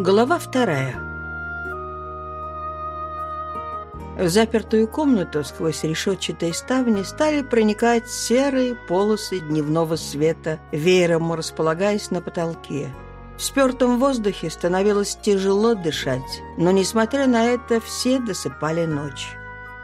Глава вторая. В запертую комнату сквозь решетчатые ставни стали проникать серые полосы дневного света, веером располагаясь на потолке. В спертом воздухе становилось тяжело дышать, но, несмотря на это, все досыпали ночь.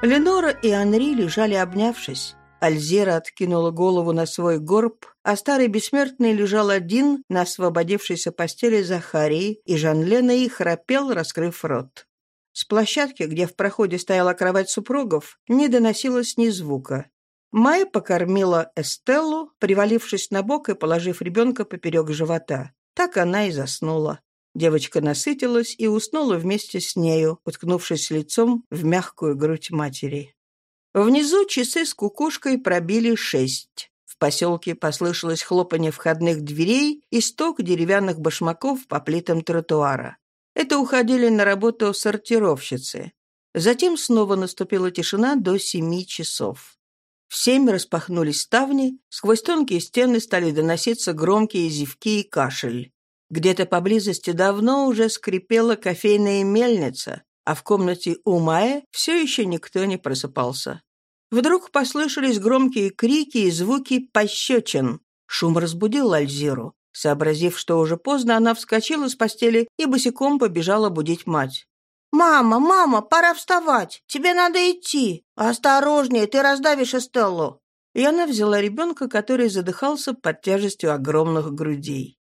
Ленора и Анри лежали обнявшись. Альзира откинула голову на свой горб, а старый бессмертный лежал один на освободившейся постели Захарии, и Жан-Лена и храпел, раскрыв рот. С площадки, где в проходе стояла кровать супругов, не доносилось ни звука. Майя покормила Эстеллу, привалившись на бок и положив ребенка поперек живота. Так она и заснула. Девочка насытилась и уснула вместе с нею, уткнувшись лицом в мягкую грудь матери. Внизу часы с кукушкой пробили шесть. В поселке послышалось хлопанье входных дверей и стук деревянных башмаков по плитам тротуара. Это уходили на работу сортировщицы. Затем снова наступила тишина до семи часов. В семь распахнулись ставни, сквозь тонкие стены стали доноситься громкие зевки и кашель. Где-то поблизости давно уже скрипела кофейная мельница, а в комнате у Майи все еще никто не просыпался. Вдруг послышались громкие крики и звуки пощечин. Шум разбудил Альзиру. Сообразив, что уже поздно, она вскочила с постели и босиком побежала будить мать. «Мама, мама, пора вставать! Тебе надо идти! Осторожнее, ты раздавишь Эстеллу!» И она взяла ребенка, который задыхался под тяжестью огромных грудей.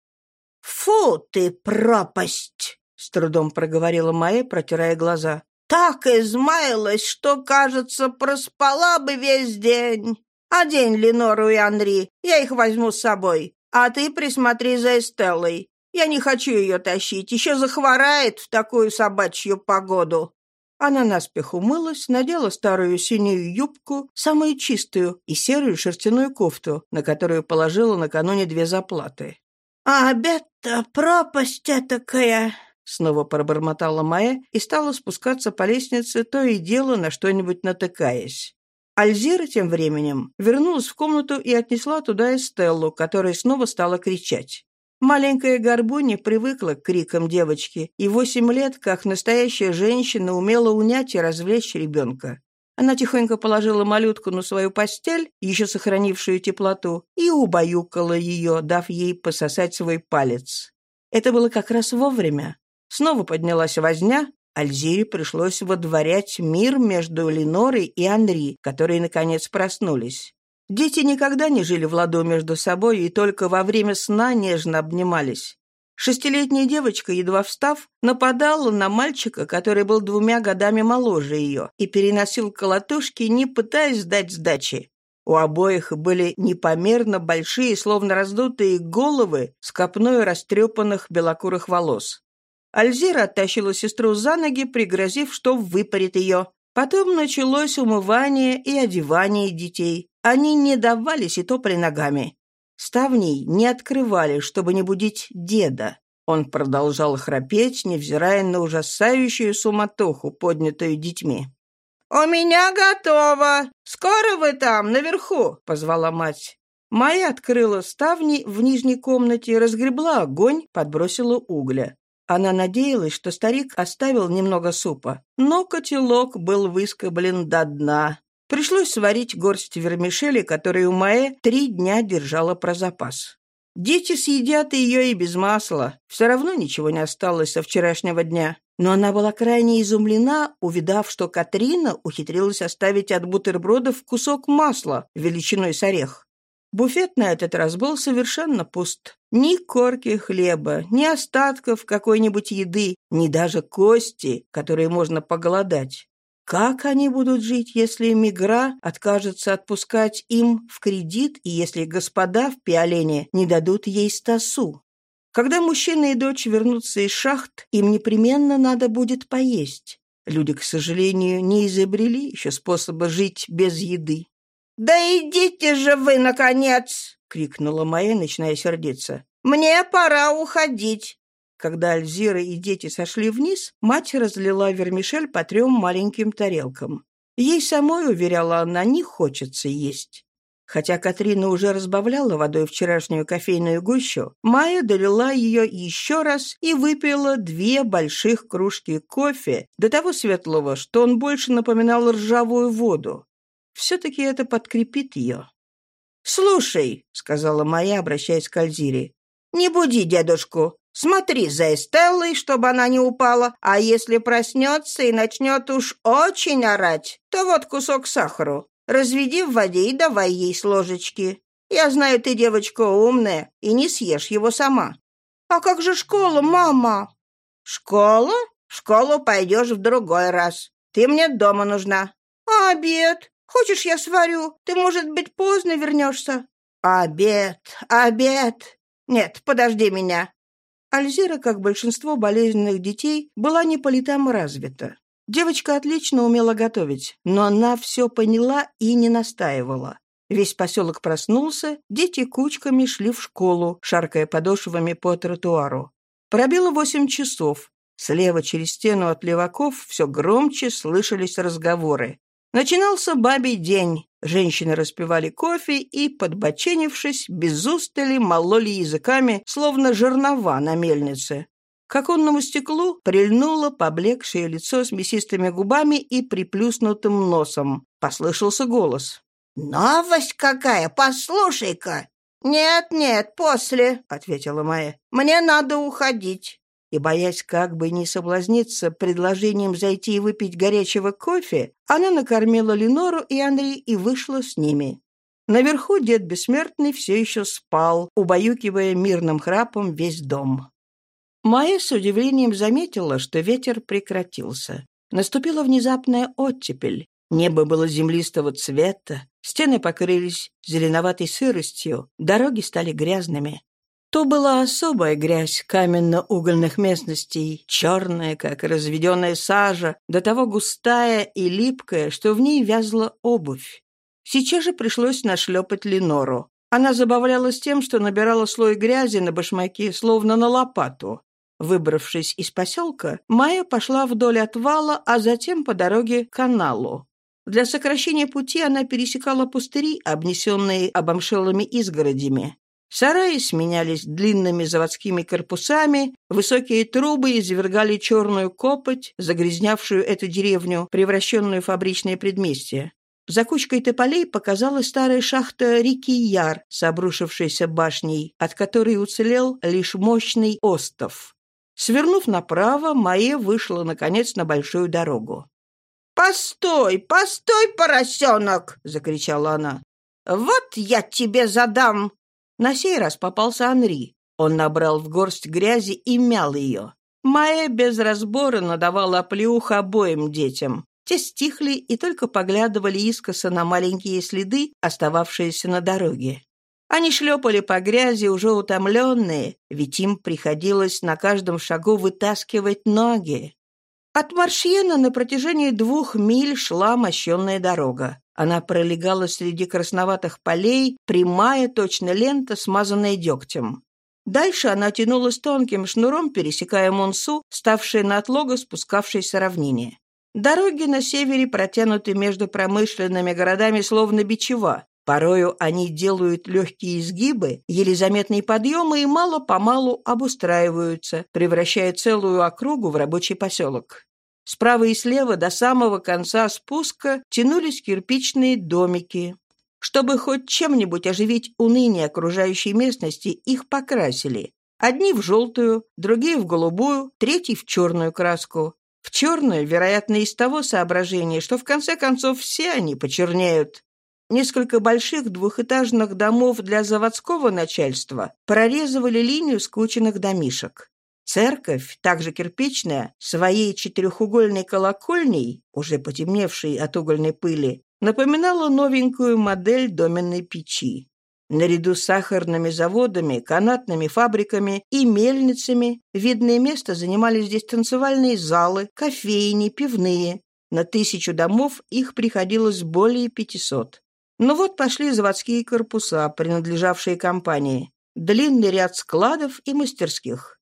«Фу ты, пропасть!» С трудом проговорила Майя, протирая глаза. «Так измаялась, что, кажется, проспала бы весь день. Одень Ленору и Анри, я их возьму с собой. А ты присмотри за Эстеллой. Я не хочу ее тащить, еще захворает в такую собачью погоду». Она наспех умылась, надела старую синюю юбку, самую чистую, и серую шерстяную кофту, на которую положила накануне две заплаты. «А обед-то пропасть такая!» Снова пробормотала Майя и стала спускаться по лестнице, то и дело на что-нибудь натыкаясь. Альзира тем временем вернулась в комнату и отнесла туда Эстеллу, которая снова стала кричать. Маленькая Горбуня привыкла к крикам девочки, и восемь лет, как настоящая женщина, умела унять и развлечь ребенка. Она тихонько положила малютку на свою постель, еще сохранившую теплоту, и убаюкала ее, дав ей пососать свой палец. Это было как раз вовремя. Снова поднялась возня. Альзире пришлось водворять мир между Ленорой и Анри, которые, наконец, проснулись. Дети никогда не жили в ладу между собой и только во время сна нежно обнимались. Шестилетняя девочка, едва встав, нападала на мальчика, который был двумя годами моложе ее, и переносил колотушки, не пытаясь дать сдачи. У обоих были непомерно большие, словно раздутые головы с копной растрепанных белокурых волос. Альзира оттащила сестру за ноги, пригрозив, что выпарит ее. Потом началось умывание и одевание детей. Они не давались и топали ногами. Ставней не открывали, чтобы не будить деда. Он продолжал храпеть, невзирая на ужасающую суматоху, поднятую детьми. «У меня готово! Скоро вы там, наверху!» — позвала мать. Майя открыла ставни в нижней комнате, разгребла огонь, подбросила угля. Она надеялась, что старик оставил немного супа, но котелок был выскоблен до дна. Пришлось сварить горсть вермишели, которую Маэ три дня держала про запас. Дети съедят ее и без масла. Все равно ничего не осталось со вчерашнего дня. Но она была крайне изумлена, увидав, что Катрина ухитрилась оставить от бутербродов кусок масла величиной с орех. Буфет на этот раз был совершенно пуст. Ни корки хлеба, ни остатков какой-нибудь еды, ни даже кости, которые можно поголодать. Как они будут жить, если Мигра откажется отпускать им в кредит и если господа в Пиолене не дадут ей стасу? Когда мужчина и дочь вернутся из шахт, им непременно надо будет поесть. Люди, к сожалению, не изобрели еще способа жить без еды. «Да идите же вы, наконец!» — крикнула Майя, начиная сердиться. «Мне пора уходить!» Когда Альзира и дети сошли вниз, мать разлила вермишель по трем маленьким тарелкам. Ей самой, уверяла она, не хочется есть. Хотя Катрина уже разбавляла водой вчерашнюю кофейную гущу, Майя долила ее еще раз и выпила две больших кружки кофе, до того светлого, что он больше напоминал ржавую воду. Все-таки это подкрепит ее. «Слушай», — сказала Майя, обращаясь к Альзире, — «не буди дедушку. Смотри за Эстеллой, чтобы она не упала, а если проснется и начнет уж очень орать, то вот кусок сахару. Разведи в воде и давай ей с ложечки. Я знаю, ты девочка умная, и не съешь его сама. А как же школа, мама? Школа? В школу пойдешь в другой раз. Ты мне дома нужна. А обед? Хочешь, я сварю? Ты, может быть, поздно вернешься. Обед, обед. Нет, подожди меня. Альзира, как большинство болезненных детей, была не по летам развита. Девочка отлично умела готовить, но она все поняла и не настаивала. Весь поселок проснулся, дети кучками шли в школу, шаркая подошвами по тротуару. Пробило восемь часов. Слева через стену от леваков все громче слышались разговоры. Начинался бабий день. Женщины распивали кофе и, подбоченившись, без устали мололи языками, словно жернова на мельнице. К оконному стеклу прильнуло поблекшее лицо с мясистыми губами и приплюснутым носом. Послышался голос. «Новость какая! Послушай-ка!» «Нет-нет, после», — ответила Майя. «Мне надо уходить». И, боясь как бы не соблазниться предложением зайти и выпить горячего кофе, она накормила Ленору и Андрей и вышла с ними. Наверху дед Бессмертный все еще спал, убаюкивая мирным храпом весь дом. Майя с удивлением заметила, что ветер прекратился. Наступила внезапная оттепель. Небо было землистого цвета, стены покрылись зеленоватой сыростью, дороги стали грязными. То была особая грязь каменно-угольных местностей, черная, как разведенная сажа, до того густая и липкая, что в ней вязла обувь. Сейчас же пришлось нашлепать Ленору. Она забавлялась тем, что набирала слой грязи на башмаке, словно на лопату. Выбравшись из поселка, Майя пошла вдоль отвала, а затем по дороге к каналу. Для сокращения пути она пересекала пустыри, обнесенные обомшелыми изгородями. Сараи сменялись длинными заводскими корпусами, высокие трубы извергали черную копоть, загрязнявшую эту деревню, превращенную в фабричное предместье. За кучкой тополей показалась старая шахта реки Яр с обрушившейся башней, от которой уцелел лишь мощный остов. Свернув направо, Майя вышла, наконец, на большую дорогу. «Постой, постой, поросенок!» — закричала она. «Вот я тебе задам!» На сей раз попался Анри. Он набрал в горсть грязи и мял ее. Майя без разбора надавала оплеух обоим детям. Те стихли и только поглядывали искоса на маленькие следы, остававшиеся на дороге. Они шлепали по грязи, уже утомленные, ведь им приходилось на каждом шагу вытаскивать ноги. От Маршьена на протяжении двух миль шла мощенная дорога. Она пролегала среди красноватых полей, прямая точно лента, смазанная дегтем. Дальше она тянулась тонким шнуром, пересекая Монсу, ставшее на отлого спускавшейся равнине. Дороги на севере протянуты между промышленными городами словно бичева. Порою они делают легкие изгибы, еле заметные подъемы и мало-помалу обустраиваются, превращая целую округу в рабочий поселок. Справа и слева до самого конца спуска тянулись кирпичные домики. Чтобы хоть чем-нибудь оживить уныние окружающей местности, их покрасили. Одни в желтую, другие в голубую, третий в черную краску. В черную, вероятно, из того соображения, что в конце концов все они почернеют. Несколько больших двухэтажных домов для заводского начальства прорезывали линию скученных домишек. Церковь, также кирпичная, своей четырехугольной колокольней, уже потемневшей от угольной пыли, напоминала новенькую модель доменной печи. Наряду с сахарными заводами, канатными фабриками и мельницами видное место занимали здесь танцевальные залы, кофейни, пивные. На тысячу домов их приходилось более 500. Но вот пошли заводские корпуса, принадлежавшие компании, длинный ряд складов и мастерских.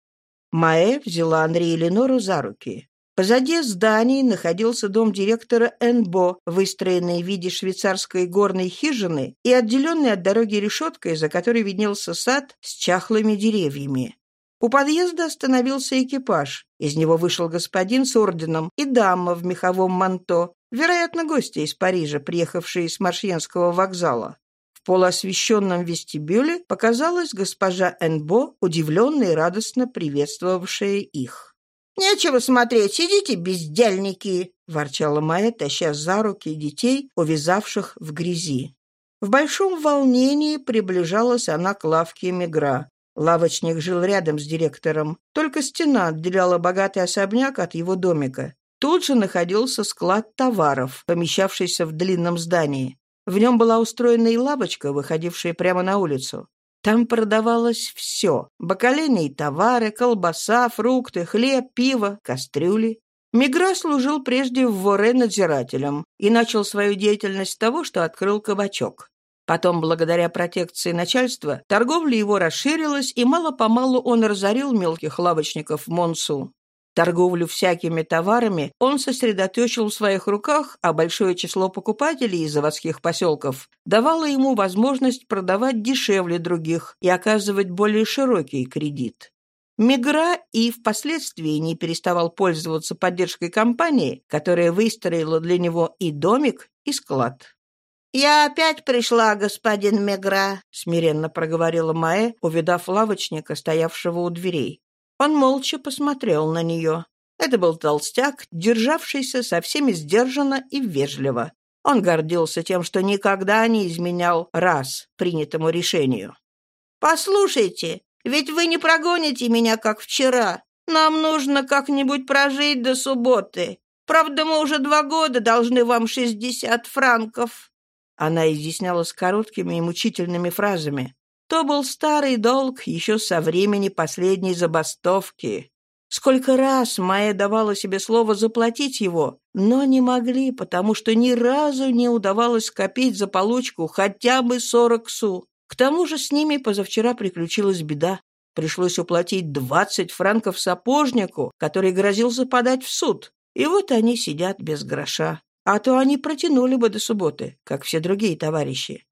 Маэ взяла Андрея Ленору за руки. Позади зданий находился дом директора Энбо, выстроенный в виде швейцарской горной хижины и отделенный от дороги решеткой, за которой виднелся сад с чахлыми деревьями. У подъезда остановился экипаж. Из него вышел господин с орденом и дама в меховом манто, вероятно, гости из Парижа, приехавшие с Маршьенского вокзала. В полуосвещенном вестибюле показалась госпожа Энбо, удивленная и радостно приветствовавшая их. «Нечего смотреть, сидите, бездельники!» — ворчала Майя, таща за руки детей, увязавших в грязи. В большом волнении приближалась она к лавке Мегра. Лавочник жил рядом с директором. Только стена отделяла богатый особняк от его домика. Тут же находился склад товаров, помещавшийся в длинном здании. В нем была устроена и лавочка, выходившая прямо на улицу. Там продавалось все – бакалейные товары, колбаса, фрукты, хлеб, пиво, кастрюли. Мигра служил прежде в Воре надзирателем и начал свою деятельность с того, что открыл кабачок. Потом, благодаря протекции начальства, торговля его расширилась, и мало-помалу он разорил мелких лавочников Монсу. Торговлю всякими товарами он сосредоточил в своих руках, а большое число покупателей из заводских поселков давало ему возможность продавать дешевле других и оказывать более широкий кредит. Мигра и впоследствии не переставал пользоваться поддержкой компании, которая выстроила для него и домик, и склад. «Я опять пришла, господин Мегра», — смиренно проговорила Маэ, увидав лавочника, стоявшего у дверей. Он молча посмотрел на нее. Это был толстяк, державшийся со всеми сдержанно и вежливо. Он гордился тем, что никогда не изменял раз принятому решению. «Послушайте, ведь вы не прогоните меня, как вчера. Нам нужно как-нибудь прожить до субботы. Правда, мы уже два года должны вам шестьдесят франков». Она изъяснялась короткими и мучительными фразами. То был старый долг еще со времени последней забастовки. Сколько раз Майя давала себе слово заплатить его, но не могли, потому что ни разу не удавалось скопить за получку хотя бы сорок су. К тому же с ними позавчера приключилась беда. Пришлось уплатить двадцать франков сапожнику, который грозился подать в суд. И вот они сидят без гроша. А то они протянули бы до субботы, как все другие товарищи.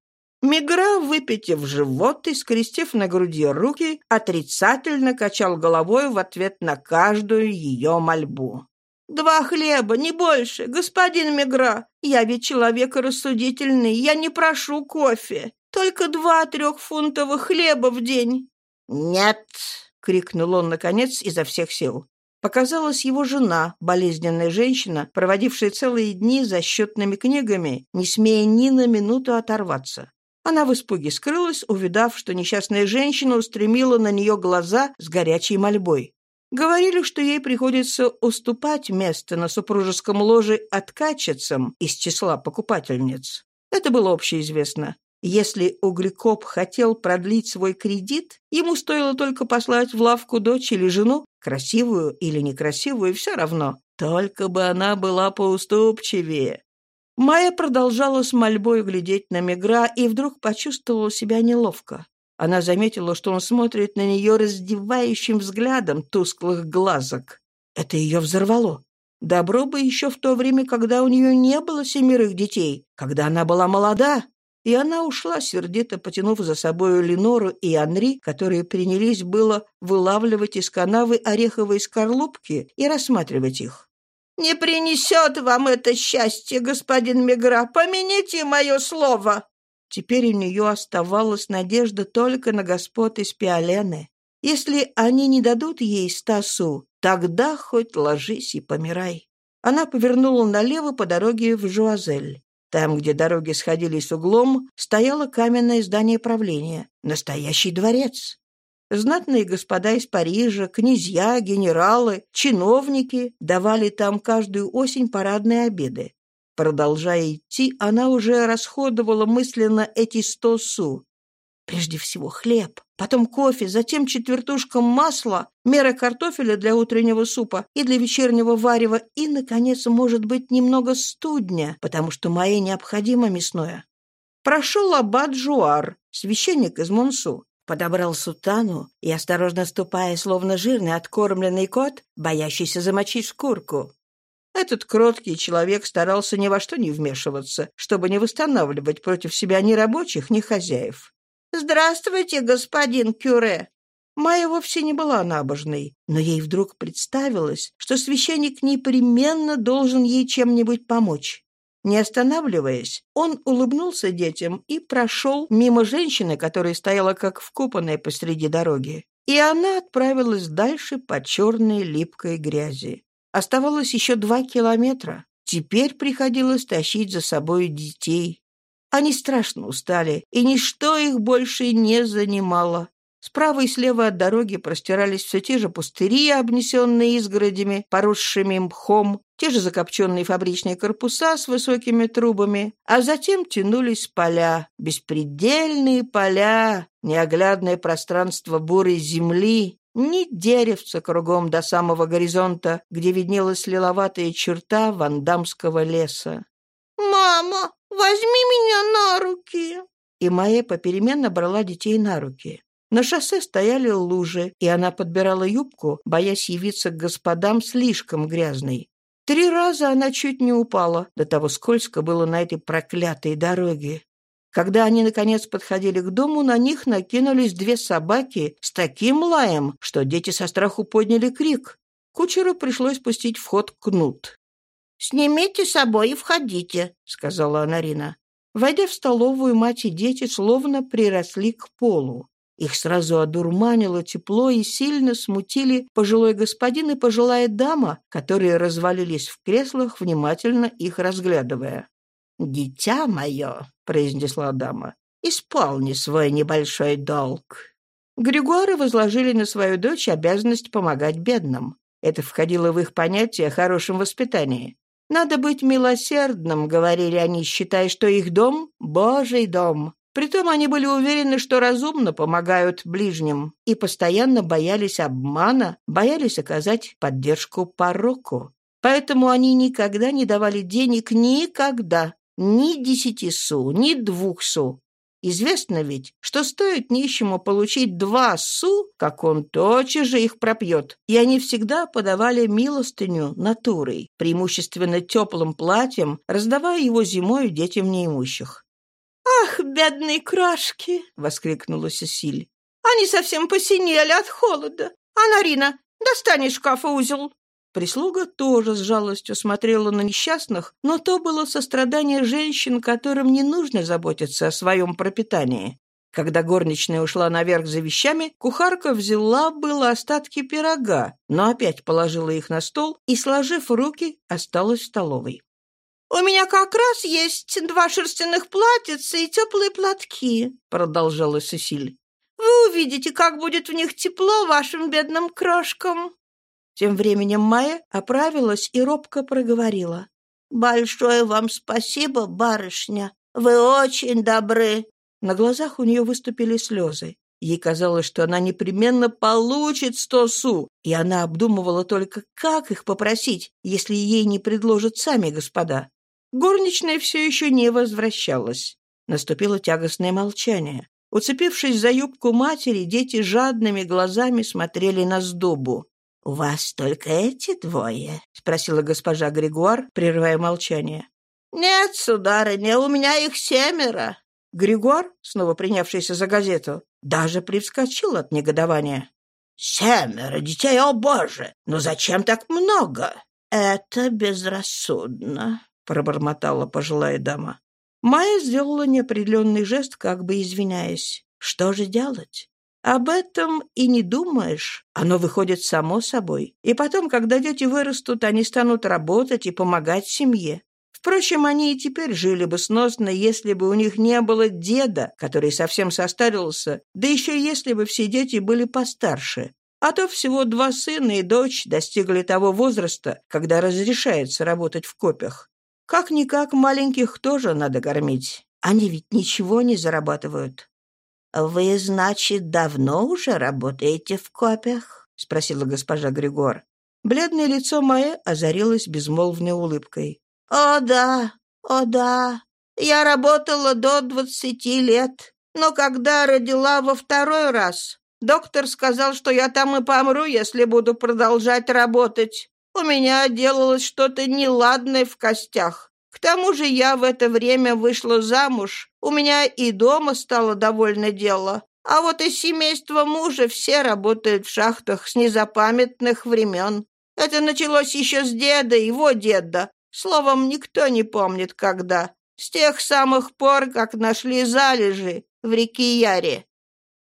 Мигра, выпитив живот и скрестив на груди руки, отрицательно качал головой в ответ на каждую ее мольбу. «Два хлеба, не больше, господин Мигра. Я ведь человек рассудительный, я не прошу кофе. Только два трехфунтовых хлеба в день». «Нет!» — крикнул он, наконец, изо всех сил. Показалась его жена, болезненная женщина, проводившая целые дни за счетными книгами, не смея ни на минуту оторваться. Она в испуге скрылась, увидав, что несчастная женщина устремила на нее глаза с горячей мольбой. Говорили, что ей приходится уступать место на супружеском ложе откачицам из числа покупательниц. Это было общеизвестно. Если Угрикоп хотел продлить свой кредит, ему стоило только послать в лавку дочь или жену, красивую или некрасивую, все равно. Только бы она была поуступчивее. Майя продолжала с мольбой глядеть на Мегра и вдруг почувствовала себя неловко. Она заметила, что он смотрит на нее раздевающим взглядом тусклых глазок. Это ее взорвало. Добро бы еще в то время, когда у нее не было семерых детей, когда она была молода, и она ушла, сердито потянув за собою Ленору и Анри, которые принялись было вылавливать из канавы ореховые скорлупки и рассматривать их. «Не принесет вам это счастье, господин Мегра, помяните мое слово!» Теперь у нее оставалась надежда только на господ из Пиолены. Если они не дадут ей стасу, тогда хоть ложись и помирай. Она повернула налево по дороге в Жуазель. Там, где дороги сходились углом, стояло каменное здание правления, настоящий дворец. Знатные господа из Парижа, князья, генералы, чиновники давали там каждую осень парадные обеды. Продолжая идти, она уже расходовала мысленно эти сто су. Прежде всего хлеб, потом кофе, затем четвертушка масла, мера картофеля для утреннего супа и для вечернего варева и, наконец, может быть, немного студня, потому что моей необходимо мясное. Прошел аббат Жуар, священник из Монсу, подобрал сутану и, осторожно ступая, словно жирный откормленный кот, боящийся замочить шкурку, Этот кроткий человек старался ни во что не вмешиваться, чтобы не восстанавливать против себя ни рабочих, ни хозяев. «Здравствуйте, господин Кюре!» Майя вовсе не была набожной, но ей вдруг представилось, что священник непременно должен ей чем-нибудь помочь. Не останавливаясь, он улыбнулся детям и прошел мимо женщины, которая стояла как вкопанная посреди дороги. И она отправилась дальше по черной липкой грязи. Оставалось еще два километра. Теперь приходилось тащить за собой детей. Они страшно устали, и ничто их больше не занимало. Справа и слева от дороги простирались все те же пустыри, обнесенные изгородями, поросшими мхом, те же закопченные фабричные корпуса с высокими трубами, а затем тянулись поля, беспредельные поля, неоглядное пространство бурой земли, ни деревца кругом до самого горизонта, где виднелась лиловатая черта вандамского леса. «Мама, возьми меня на руки!» И Майя попеременно брала детей на руки. На шоссе стояли лужи, и она подбирала юбку, боясь явиться к господам слишком грязной. Три раза она чуть не упала, до того скользко было на этой проклятой дороге. Когда они, наконец, подходили к дому, на них накинулись две собаки с таким лаем, что дети со страху подняли крик. Кучеру пришлось пустить в ход кнут. «Снимите с собой и входите», — сказала Анарина. Войдя в столовую, мать и дети словно приросли к полу. Их сразу одурманило тепло и сильно смутили пожилой господин и пожилая дама, которые развалились в креслах, внимательно их разглядывая. «Дитя мое», — произнесла дама, — «исполни свой небольшой долг». Григуары возложили на свою дочь обязанность помогать бедным. Это входило в их понятие о хорошем воспитании. «Надо быть милосердным», — говорили они, считая, что их дом — Божий дом, Притом они были уверены, что разумно помогают ближним, и постоянно боялись обмана, боялись оказать поддержку пороку. Поэтому они никогда не давали денег никогда, ни десяти су, ни двух су. Известно ведь, что стоит нищему получить два су, как он тотчас же их пропьет. И они всегда подавали милостыню натурой, преимущественно теплым платьем, раздавая его зимой детям неимущих. «Ах, бедные крошки!» — воскликнула Сесиль. «Они совсем посинели от холода. Анарина, достань из шкафа узел». Прислуга тоже с жалостью смотрела на несчастных, но то было сострадание женщин, которым не нужно заботиться о своем пропитании. Когда горничная ушла наверх за вещами, кухарка взяла было остатки пирога, но опять положила их на стол и, сложив руки, осталась в столовой. «У меня как раз есть два шерстяных платьица и теплые платки», — продолжала Сесиль. «Вы увидите, как будет в них тепло вашим бедным крошкам». Тем временем Майя оправилась и робко проговорила. «Большое вам спасибо, барышня. Вы очень добры». На глазах у нее выступили слезы. Ей казалось, что она непременно получит сто су, и она обдумывала только, как их попросить, если ей не предложат сами господа. Горничная все еще не возвращалась. Наступило тягостное молчание. Уцепившись за юбку матери, дети жадными глазами смотрели на сдобу. «У вас только эти двое?» — спросила госпожа Григуар, прерывая молчание. «Нет, сударыня, у меня их семеро». Григуар, снова принявшийся за газету, даже привскочил от негодования. «Семеро детей, о боже! Но зачем так много?» «Это безрассудно пробормотала пожилая дама. Майя сделала неопределенный жест, как бы извиняясь. Что же делать? Об этом и не думаешь. Оно выходит само собой. И потом, когда дети вырастут, они станут работать и помогать семье. Впрочем, они и теперь жили бы сносно, если бы у них не было деда, который совсем состарился, да еще если бы все дети были постарше. А то всего два сына и дочь достигли того возраста, когда разрешается работать в копях. Как-никак маленьких тоже надо кормить. Они ведь ничего не зарабатывают. «Вы, значит, давно уже работаете в копях?» — спросила госпожа Григор. Бледное лицо Майи озарилось безмолвной улыбкой. «О да, о да, я работала до двадцати лет, но когда родила во второй раз, доктор сказал, что я там и помру, если буду продолжать работать. У меня делалось что-то неладное в костях. К тому же я в это время вышла замуж. У меня и дома стало довольно дело. А вот из семейства мужа все работают в шахтах с незапамятных времен. Это началось еще с деда, его деда. Словом, никто не помнит, когда. С тех самых пор, как нашли залежи в реке Яре.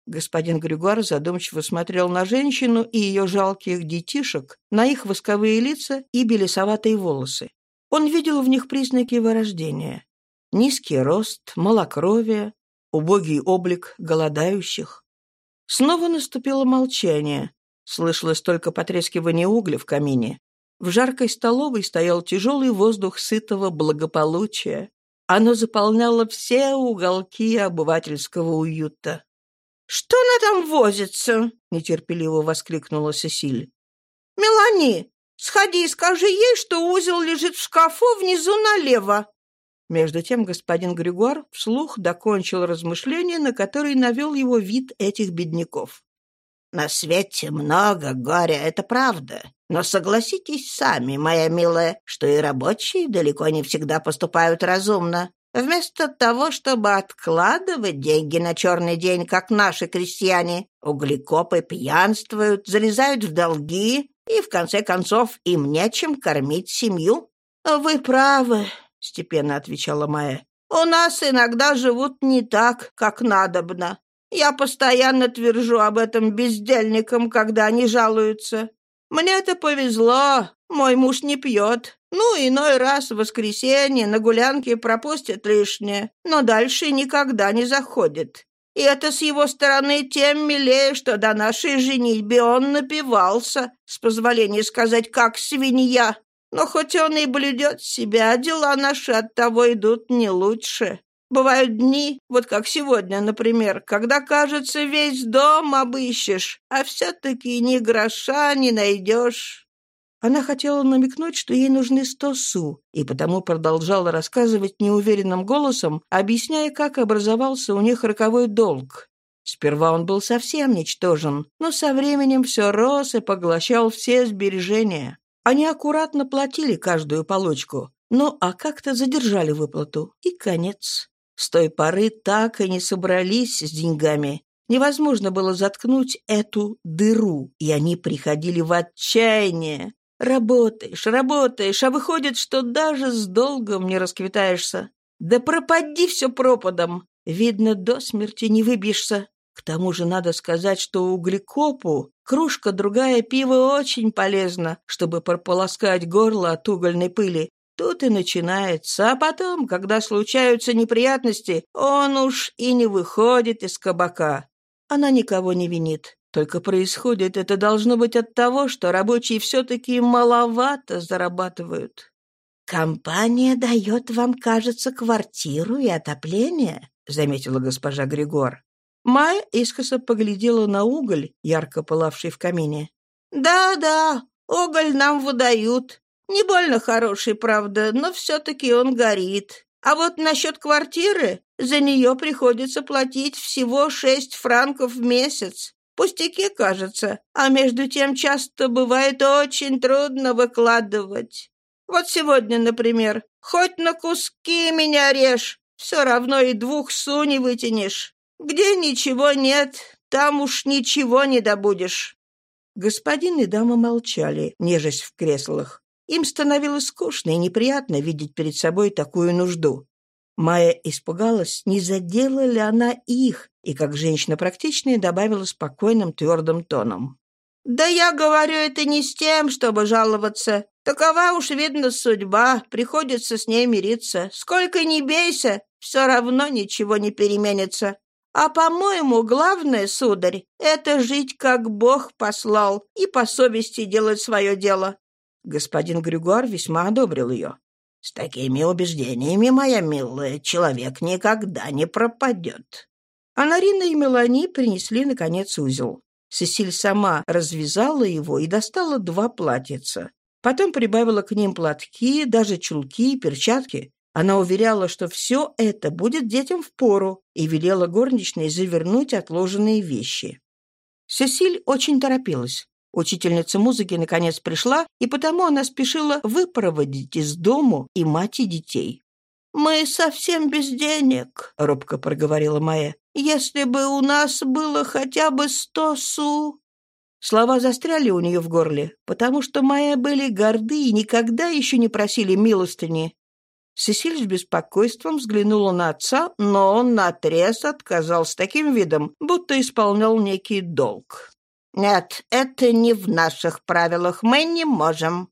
Господин Григуар задумчиво смотрел на женщину и ее жалких детишек, на их восковые лица и белесоватые волосы. Он видел в них признаки вырождения. Низкий рост, малокровие, убогий облик голодающих. Снова наступило молчание. Слышалось только потрескивание угля в камине. В жаркой столовой стоял тяжелый воздух сытого благополучия. Оно заполняло все уголки обывательского уюта. «Что она там возится?» — нетерпеливо воскликнула Сесиль. «Мелани, сходи и скажи ей, что узел лежит в шкафу внизу налево». Между тем господин Григуар вслух докончил размышления, на которые навел его вид этих бедняков. «На свете много горя, это правда. Но согласитесь сами, моя милая, что и рабочие далеко не всегда поступают разумно. Вместо того, чтобы откладывать деньги на черный день, как наши крестьяне, углекопы пьянствуют, залезают в долги, и, в конце концов, им нечем кормить семью. «Вы правы», — степенно отвечала Майя. «У нас иногда живут не так, как надобно. Я постоянно твержу об этом бездельникам, когда они жалуются. Мне-то повезло, мой муж не пьет. Ну, иной раз в воскресенье на гулянке пропустит лишнее, но дальше никогда не заходит. И это с его стороны тем милее, что до нашей женитьбы он напивался, с позволения сказать, как свинья. Но хоть он и блюдет себя, дела наши от того идут не лучше. Бывают дни, вот как сегодня, например, когда, кажется, весь дом обыщешь, а все-таки ни гроша не найдешь. Она хотела намекнуть, что ей нужны сто су, и потому продолжала рассказывать неуверенным голосом, объясняя, как образовался у них роковой долг. Сперва он был совсем ничтожен, но со временем все рос и поглощал все сбережения. Они аккуратно платили каждую полочку, ну а как-то задержали выплату, и конец. С той поры так и не собрались с деньгами. Невозможно было заткнуть эту дыру, и они приходили в отчаяние. Работаешь, работаешь, а выходит, что даже с долгом не расквитаешься. Да пропади все пропадом. Видно, до смерти не выбьешься. К тому же надо сказать, что углекопу кружка другая пива очень полезна, чтобы прополоскать горло от угольной пыли. Тут и начинается, а потом, когда случаются неприятности, он уж и не выходит из кабака. Она никого не винит. Только происходит это должно быть от того, что рабочие все-таки маловато зарабатывают. «Компания дает вам, кажется, квартиру и отопление», — заметила госпожа Григор. Майя искоса поглядела на уголь, ярко пылавший в камине. «Да-да, уголь нам выдают. Не больно хороший, правда, но все-таки он горит. А вот насчет квартиры, за нее приходится платить всего шесть франков в месяц. Пустяки, кажется, а между тем часто бывает очень трудно выкладывать. Вот сегодня, например, хоть на куски меня режь, все равно и двух су не вытянешь. Где ничего нет, там уж ничего не добудешь». Господин и дама молчали, нежесть в креслах. Им становилось скучно и неприятно видеть перед собой такую нужду. Майя испугалась, не задела ли она их, и, как женщина практичная, добавила спокойным твердым тоном. «Да я говорю это не с тем, чтобы жаловаться. Такова уж, видно, судьба, приходится с ней мириться. Сколько ни бейся, все равно ничего не переменится. А, по-моему, главное, сударь, это жить, как Бог послал, и по совести делать свое дело. Господин Григуар весьма одобрил ее. «С такими убеждениями, моя милая, человек никогда не пропадет». Анарина и Мелани принесли, наконец, узел. Сесиль сама развязала его и достала два платьица. Потом прибавила к ним платки, даже чулки и перчатки. Она уверяла, что все это будет детям в пору, и велела горничной завернуть отложенные вещи. Сесиль очень торопилась. Учительница музыки наконец пришла, и потому она спешила выпроводить из дому и мать, и детей. «Мы совсем без денег», — робко проговорила Майя. «Если бы у нас было хотя бы сто су...» Слова застряли у нее в горле, потому что Майя были горды и никогда еще не просили милостыни. Сесиль с беспокойством взглянула на отца, но он наотрез отказал с таким видом, будто исполнял некий долг. «Нет, это не в наших правилах, мы не можем».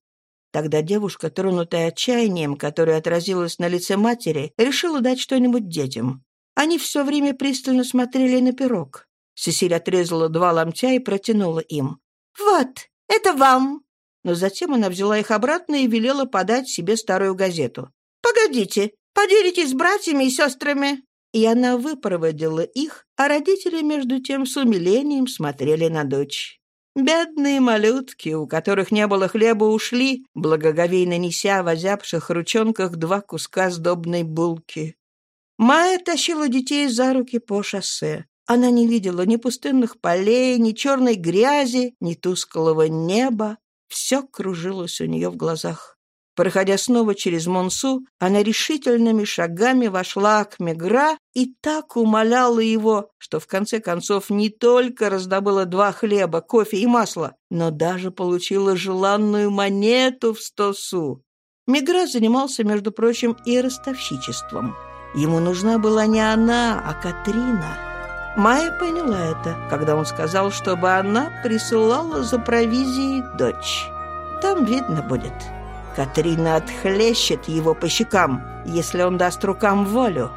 Тогда девушка, тронутая отчаянием, которое отразилось на лице матери, решила дать что-нибудь детям. Они все время пристально смотрели на пирог. Сесиль отрезала два ломтя и протянула им. «Вот, это вам!» Но затем она взяла их обратно и велела подать себе старую газету. «Погодите, поделитесь с братьями и сестрами!» И она выпроводила их, а родители, между тем, с умилением смотрели на дочь. Бедные малютки, у которых не было хлеба, ушли, благоговейно неся в озябших ручонках два куска сдобной булки. Майя тащила детей за руки по шоссе. Она не видела ни пустынных полей, ни черной грязи, ни тусклого неба. Все кружилось у нее в глазах. Проходя снова через Монсу, она решительными шагами вошла к Мегра и так умоляла его, что в конце концов не только раздобыла два хлеба, кофе и масло, но даже получила желанную монету в сто су. Мегра занимался, между прочим, и ростовщичеством. Ему нужна была не она, а Катрина. Майя поняла это, когда он сказал, чтобы она присылала за провизией дочь. Там видно будет. Катрина отхлещет его по щекам, если он даст рукам волю.